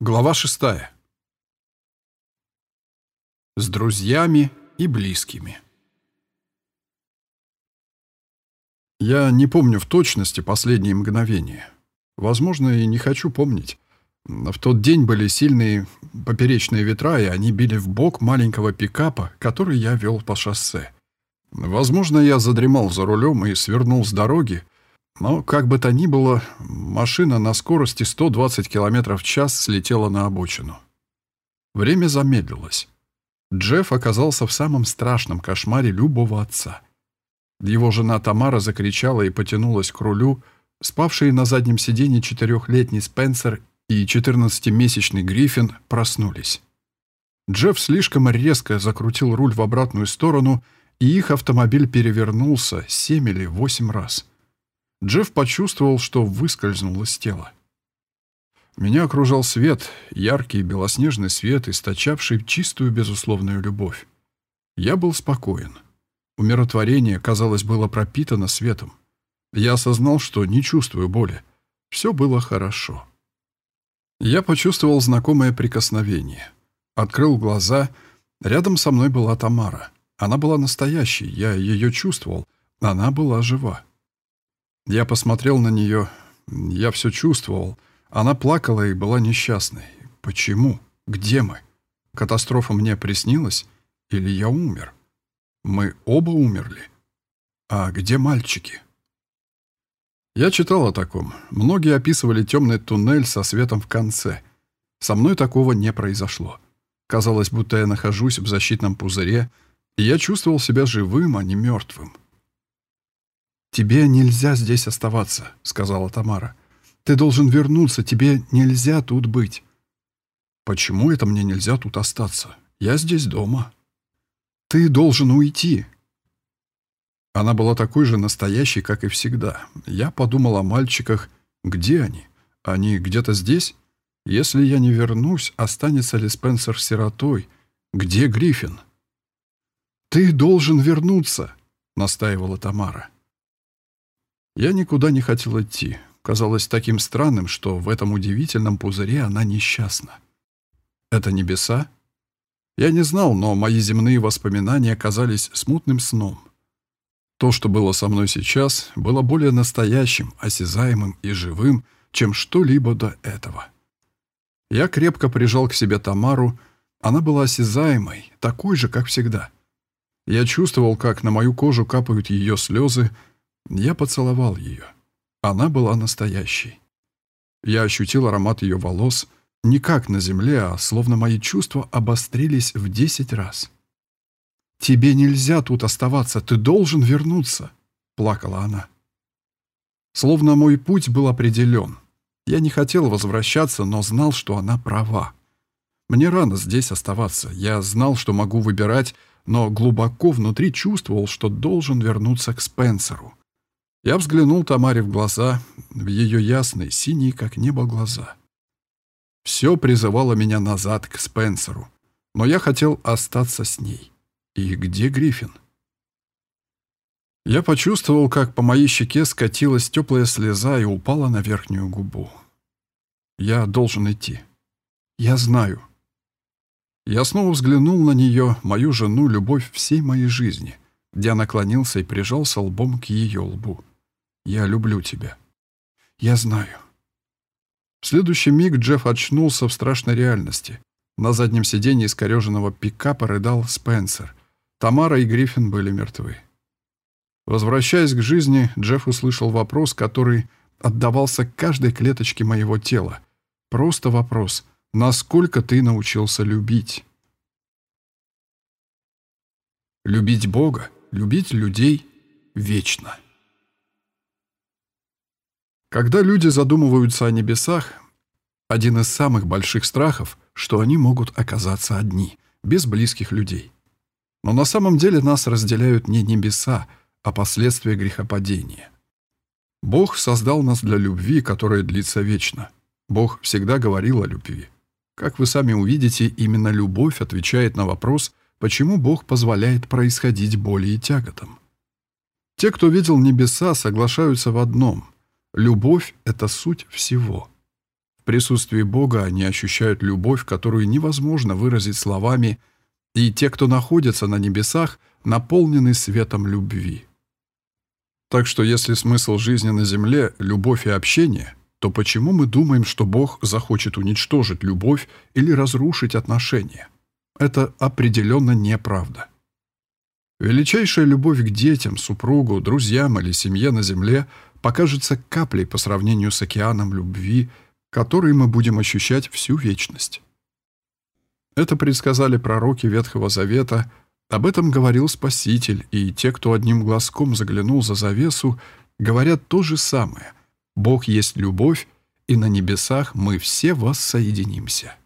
Глава шестая. С друзьями и близкими. Я не помню в точности последние мгновения. Возможно, и не хочу помнить. В тот день были сильные поперечные ветра, и они били в бок маленького пикапа, который я вел по шоссе. Возможно, я задремал за рулем и свернул с дороги, но, как бы то ни было, машина на скорости 120 км в час слетела на обочину. Время замедлилось. Джефф оказался в самом страшном кошмаре любого отца. Его жена Тамара закричала и потянулась к рулю. Спавшие на заднем сиденье четырехлетний Спенсер и 14-месячный Гриффин проснулись. Джефф слишком резко закрутил руль в обратную сторону, и их автомобиль перевернулся семь или восемь раз. Джефф почувствовал, что выскользнул из тела. Меня окружал свет, яркий белоснежный свет, источавший чистую безусловную любовь. Я был спокоен. Умиротворение, казалось, было пропитано светом. Я осознал, что не чувствую боли. Все было хорошо. Я почувствовал знакомое прикосновение. Открыл глаза. Рядом со мной была Тамара. Она была настоящей, я ее чувствовал. Она была жива. Я посмотрел на нее. Я все чувствовал. Она плакала и была несчастной. Почему? Где мы? Катастрофа мне приснилась? Или я умер? Мы оба умерли. А где мальчики? Я читал о таком. Многие описывали темный туннель со светом в конце. Со мной такого не произошло. Казалось, будто я нахожусь в защитном пузыре, и я чувствовал себя живым, а не мертвым. «Тебе нельзя здесь оставаться», — сказала Тамара. «Ты должен вернуться, тебе нельзя тут быть». «Почему это мне нельзя тут остаться? Я здесь дома». «Ты должен уйти». Она была такой же настоящей, как и всегда. Я подумал о мальчиках. Где они? Они где-то здесь? Если я не вернусь, останется ли Спенсер сиротой? Где Гриффин? «Ты должен вернуться», — настаивала Тамара. Я никуда не хотел идти. Казалось таким странным, что в этом удивительном пузыре она несчастна. Это небеса? Я не знал, но мои земные воспоминания казались смутным сном. То, что было со мной сейчас, было более настоящим, осязаемым и живым, чем что-либо до этого. Я крепко прижал к себе Тамару. Она была осязаемой, такой же, как всегда. Я чувствовал, как на мою кожу капают ее слезы, я поцеловал ее. Она была настоящей. Я ощутил аромат ее волос, не как на земле, а словно мои чувства обострились в десять раз. «Тебе нельзя тут оставаться, ты должен вернуться», — плакала она. Словно мой путь был определен. Я не хотел возвращаться, но знал, что она права. Мне рано здесь оставаться. Я знал, что могу выбирать, но глубоко внутри чувствовал, что должен вернуться к Спенсеру. Я взглянул Тамаре в глаза, в ее ясные, синие, как небо, глаза. Все призывало меня назад к Спенсеру, но я хотел остаться с ней. И где Гриффин? Я почувствовал, как по моей щеке скатилась теплая слеза и упала на верхнюю губу. Я должен идти. Я знаю. Я снова взглянул на нее, мою жену, любовь всей моей жизни, где наклонился и прижался лбом к ее лбу. Я люблю тебя. Я знаю. В следующий миг Джефф очнулся в страшной реальности. На заднем сиденье искореженного пикапа рыдал Спенсер. Тамара и Гриффин были мертвы. Возвращаясь к жизни, Джефф услышал вопрос, который отдавался каждой клеточке моего тела. Просто вопрос «Насколько ты научился любить?» Любить Бога, любить людей вечно. Когда люди задумываются о небесах, один из самых больших страхов, что они могут оказаться одни, без близких людей. Но на самом деле нас разделяют не небеса, а последствия грехопадения. Бог создал нас для любви, которая длится вечно. Бог всегда говорил о любви. Как вы сами увидите, именно любовь отвечает на вопрос, почему Бог позволяет происходить боли и тяготам. Те, кто видел небеса, соглашаются в одном – Любовь — это суть всего. В присутствии Бога они ощущают любовь, которую невозможно выразить словами, и те, кто находится на небесах, наполнены светом любви. Так что если смысл жизни на земле — любовь и общение, то почему мы думаем, что Бог захочет уничтожить любовь или разрушить отношения? Это определенно неправда. Величайшая любовь к детям, супругу, друзьям или семье на земле покажется каплей по сравнению с океаном любви, который мы будем ощущать всю вечность. Это предсказали пророки Ветхого Завета, об этом говорил Спаситель, и те, кто одним глазком заглянул за завесу, говорят то же самое. Бог есть любовь, и на небесах мы все воссоединимся.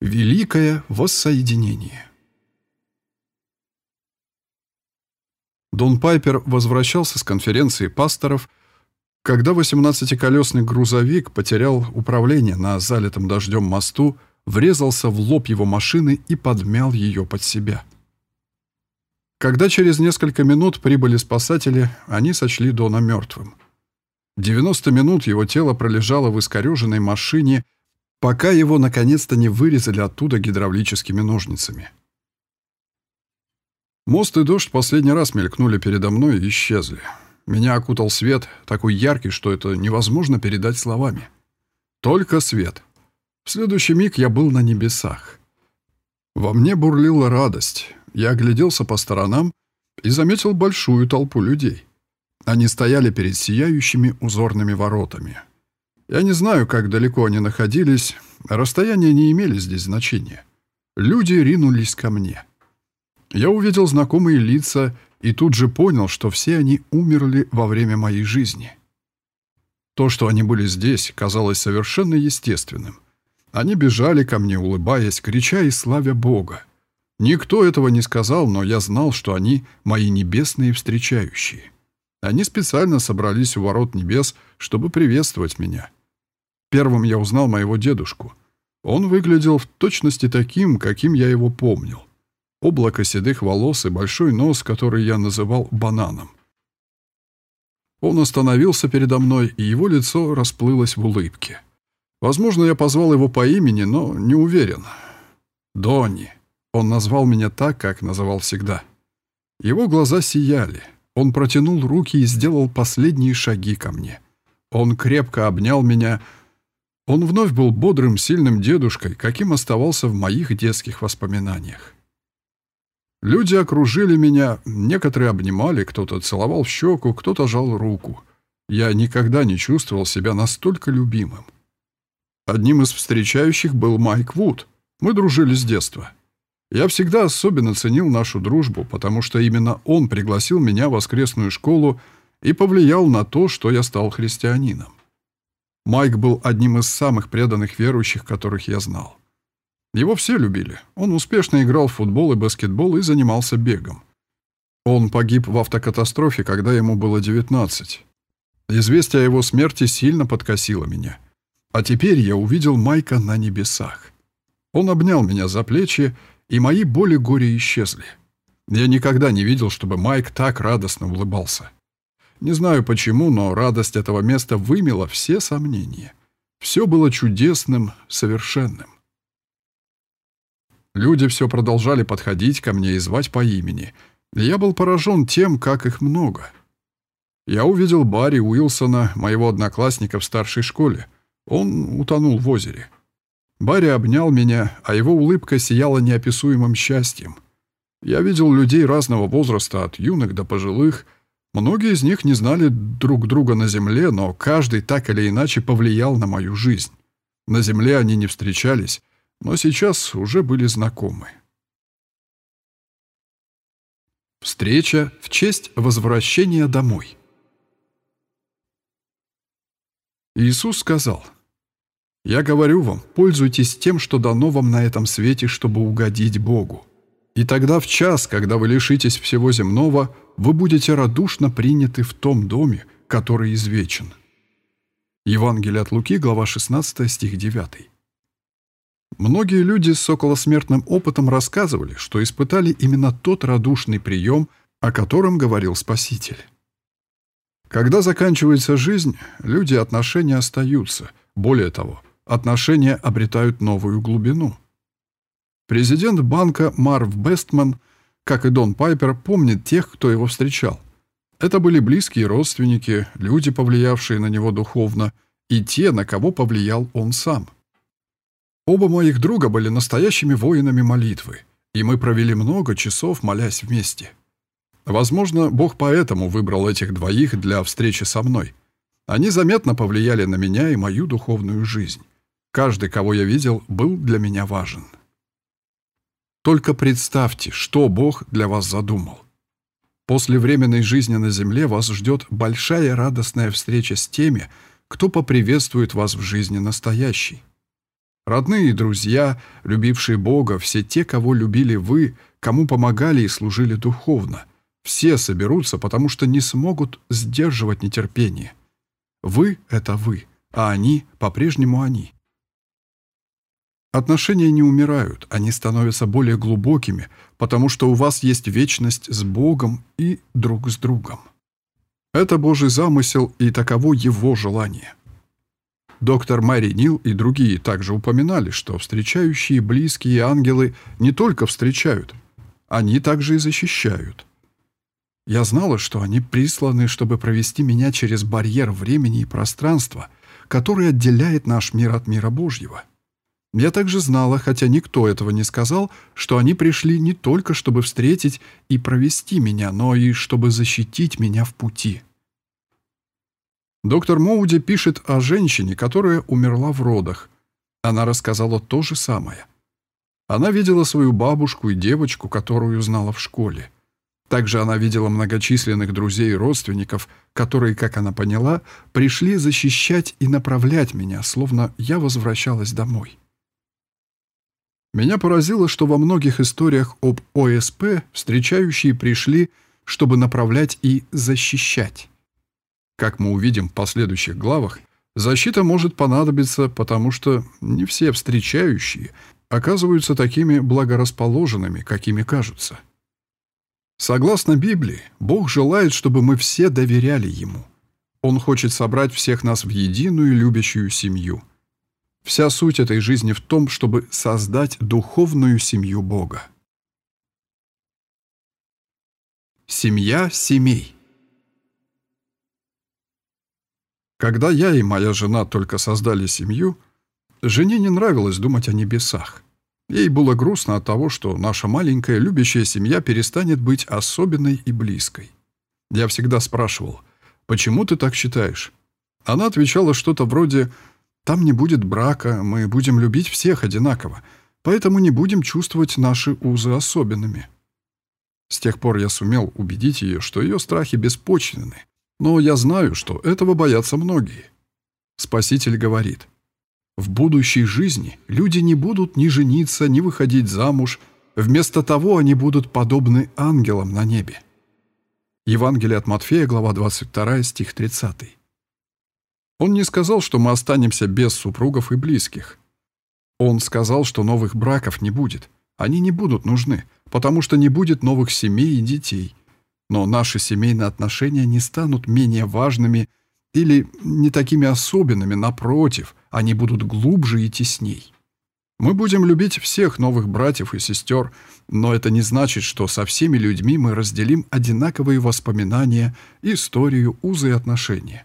Великое воссоединение Дон Пайпер возвращался с конференции пасторов, когда 18-колесный грузовик потерял управление на залитом дождем мосту, врезался в лоб его машины и подмял ее под себя. Когда через несколько минут прибыли спасатели, они сочли Дона мертвым. 90 минут его тело пролежало в искореженной машине, пока его наконец-то не вырезали оттуда гидравлическими ножницами. Мост и дождь последний раз мелькнули передо мной и исчезли. Меня окутал свет, такой яркий, что это невозможно передать словами. Только свет. В следующий миг я был на небесах. Во мне бурлила радость. Я огляделся по сторонам и заметил большую толпу людей. Они стояли перед сияющими узорными воротами. Я не знаю, как далеко они находились, расстояния не имели здесь значения. Люди ринулись ко мне. Я увидел знакомые лица и тут же понял, что все они умерли во время моей жизни. То, что они были здесь, казалось совершенно естественным. Они бежали ко мне, улыбаясь, крича и славя Бога. Никто этого не сказал, но я знал, что они мои небесные встречающие. Они специально собрались у ворот небес, чтобы приветствовать меня. Первым я узнал моего дедушку. Он выглядел в точности таким, каким я его помнил облако седых волос и большой нос, который я называл бананом. Он остановился передо мной, и его лицо расплылось в улыбке. Возможно, я позвал его по имени, но не уверен. Донни. Он назвал меня так, как называл всегда. Его глаза сияли. Он протянул руки и сделал последние шаги ко мне. Он крепко обнял меня. Он вновь был бодрым, сильным дедушкой, каким оставался в моих детских воспоминаниях. Люди окружили меня, некоторые обнимали, кто-то целовал в щеку, кто-то жал руку. Я никогда не чувствовал себя настолько любимым. Одним из встречающих был Майк Вуд. Мы дружили с детства. Я всегда особенно ценил нашу дружбу, потому что именно он пригласил меня в воскресную школу и повлиял на то, что я стал христианином. Майк был одним из самых преданных верующих, которых я знал. Его все любили. Он успешно играл в футбол и баскетбол и занимался бегом. Он погиб в автокатастрофе, когда ему было 19. Известие о его смерти сильно подкосило меня. А теперь я увидел Майка на небесах. Он обнял меня за плечи, и мои боли горе исчезли. Я никогда не видел, чтобы Майк так радостно улыбался. Не знаю почему, но радость этого места вымела все сомнения. Все было чудесным, совершенным. Люди все продолжали подходить ко мне и звать по имени. я был поражен тем, как их много. Я увидел Барри Уилсона, моего одноклассника в старшей школе. Он утонул в озере. Барри обнял меня, а его улыбка сияла неописуемым счастьем. Я видел людей разного возраста, от юных до пожилых. Многие из них не знали друг друга на земле, но каждый так или иначе повлиял на мою жизнь. На земле они не встречались, но сейчас уже были знакомы. Встреча в честь возвращения домой. Иисус сказал, «Я говорю вам, пользуйтесь тем, что дано вам на этом свете, чтобы угодить Богу. И тогда в час, когда вы лишитесь всего земного, вы будете радушно приняты в том доме, который извечен». Евангелие от Луки, глава 16, стих 9. Многие люди с околосмертным опытом рассказывали, что испытали именно тот радушный прием, о котором говорил Спаситель. Когда заканчивается жизнь, люди отношения остаются. Более того, отношения обретают новую глубину. Президент банка Марв Бестман, как и Дон Пайпер, помнит тех, кто его встречал. Это были близкие родственники, люди, повлиявшие на него духовно, и те, на кого повлиял он сам. Оба моих друга были настоящими воинами молитвы, и мы провели много часов, молясь вместе. Возможно, Бог поэтому выбрал этих двоих для встречи со мной. Они заметно повлияли на меня и мою духовную жизнь. Каждый, кого я видел, был для меня важен. Только представьте, что Бог для вас задумал. После временной жизни на земле вас ждет большая радостная встреча с теми, кто поприветствует вас в жизни настоящей. Родные и друзья, любившие Бога, все те, кого любили вы, кому помогали и служили духовно, все соберутся, потому что не смогут сдерживать нетерпение. Вы — это вы, а они — по-прежнему они. Отношения не умирают, они становятся более глубокими, потому что у вас есть вечность с Богом и друг с другом. Это Божий замысел и таково Его желание. Доктор Мэри Нил и другие также упоминали, что встречающие близкие ангелы не только встречают, они также и защищают. Я знала, что они присланы, чтобы провести меня через барьер времени и пространства, который отделяет наш мир от мира Божьего. Я также знала, хотя никто этого не сказал, что они пришли не только, чтобы встретить и провести меня, но и чтобы защитить меня в пути. Доктор Моуди пишет о женщине, которая умерла в родах. Она рассказала то же самое. Она видела свою бабушку и девочку, которую знала в школе. Также она видела многочисленных друзей и родственников, которые, как она поняла, пришли защищать и направлять меня, словно я возвращалась домой. Меня поразило, что во многих историях об ОСП встречающие пришли, чтобы направлять и защищать. Как мы увидим в последующих главах, защита может понадобиться, потому что не все встречающие оказываются такими благорасположенными, какими кажутся. Согласно Библии, Бог желает, чтобы мы все доверяли Ему. Он хочет собрать всех нас в единую любящую семью – Вся суть этой жизни в том, чтобы создать духовную семью Бога. Семья семей Когда я и моя жена только создали семью, жене не нравилось думать о небесах. Ей было грустно от того, что наша маленькая любящая семья перестанет быть особенной и близкой. Я всегда спрашивал, «Почему ты так считаешь?» Она отвечала что-то вроде там не будет брака, мы будем любить всех одинаково, поэтому не будем чувствовать наши узы особенными. С тех пор я сумел убедить ее, что ее страхи беспочвенны, но я знаю, что этого боятся многие. Спаситель говорит, в будущей жизни люди не будут ни жениться, ни выходить замуж, вместо того они будут подобны ангелам на небе. Евангелие от Матфея, глава 22, стих 30. Он не сказал, что мы останемся без супругов и близких. Он сказал, что новых браков не будет. Они не будут нужны, потому что не будет новых семей и детей. Но наши семейные отношения не станут менее важными или не такими особенными, напротив, они будут глубже и тесней. Мы будем любить всех новых братьев и сестер, но это не значит, что со всеми людьми мы разделим одинаковые воспоминания, историю, узы и отношения.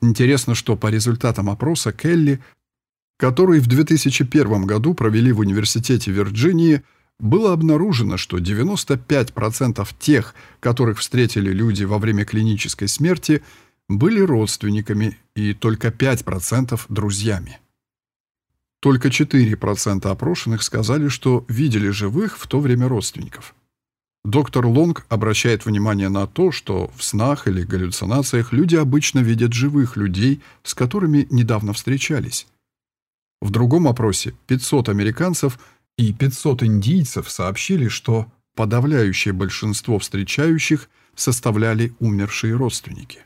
Интересно, что по результатам опроса Келли, который в 2001 году провели в Университете Вирджинии, было обнаружено, что 95% тех, которых встретили люди во время клинической смерти, были родственниками и только 5% друзьями. Только 4% опрошенных сказали, что видели живых в то время родственников. Доктор Лонг обращает внимание на то, что в снах или галлюцинациях люди обычно видят живых людей, с которыми недавно встречались. В другом опросе 500 американцев и 500 индийцев сообщили, что подавляющее большинство встречающих составляли умершие родственники.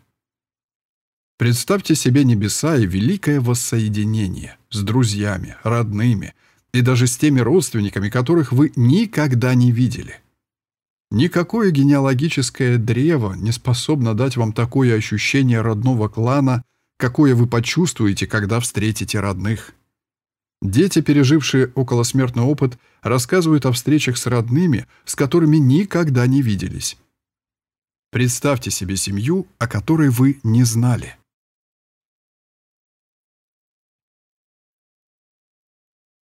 Представьте себе небеса и великое воссоединение с друзьями, родными и даже с теми родственниками, которых вы никогда не видели – Никакое генеалогическое древо не способно дать вам такое ощущение родного клана, какое вы почувствуете, когда встретите родных. Дети, пережившие околосмертный опыт, рассказывают о встречах с родными, с которыми никогда не виделись. Представьте себе семью, о которой вы не знали.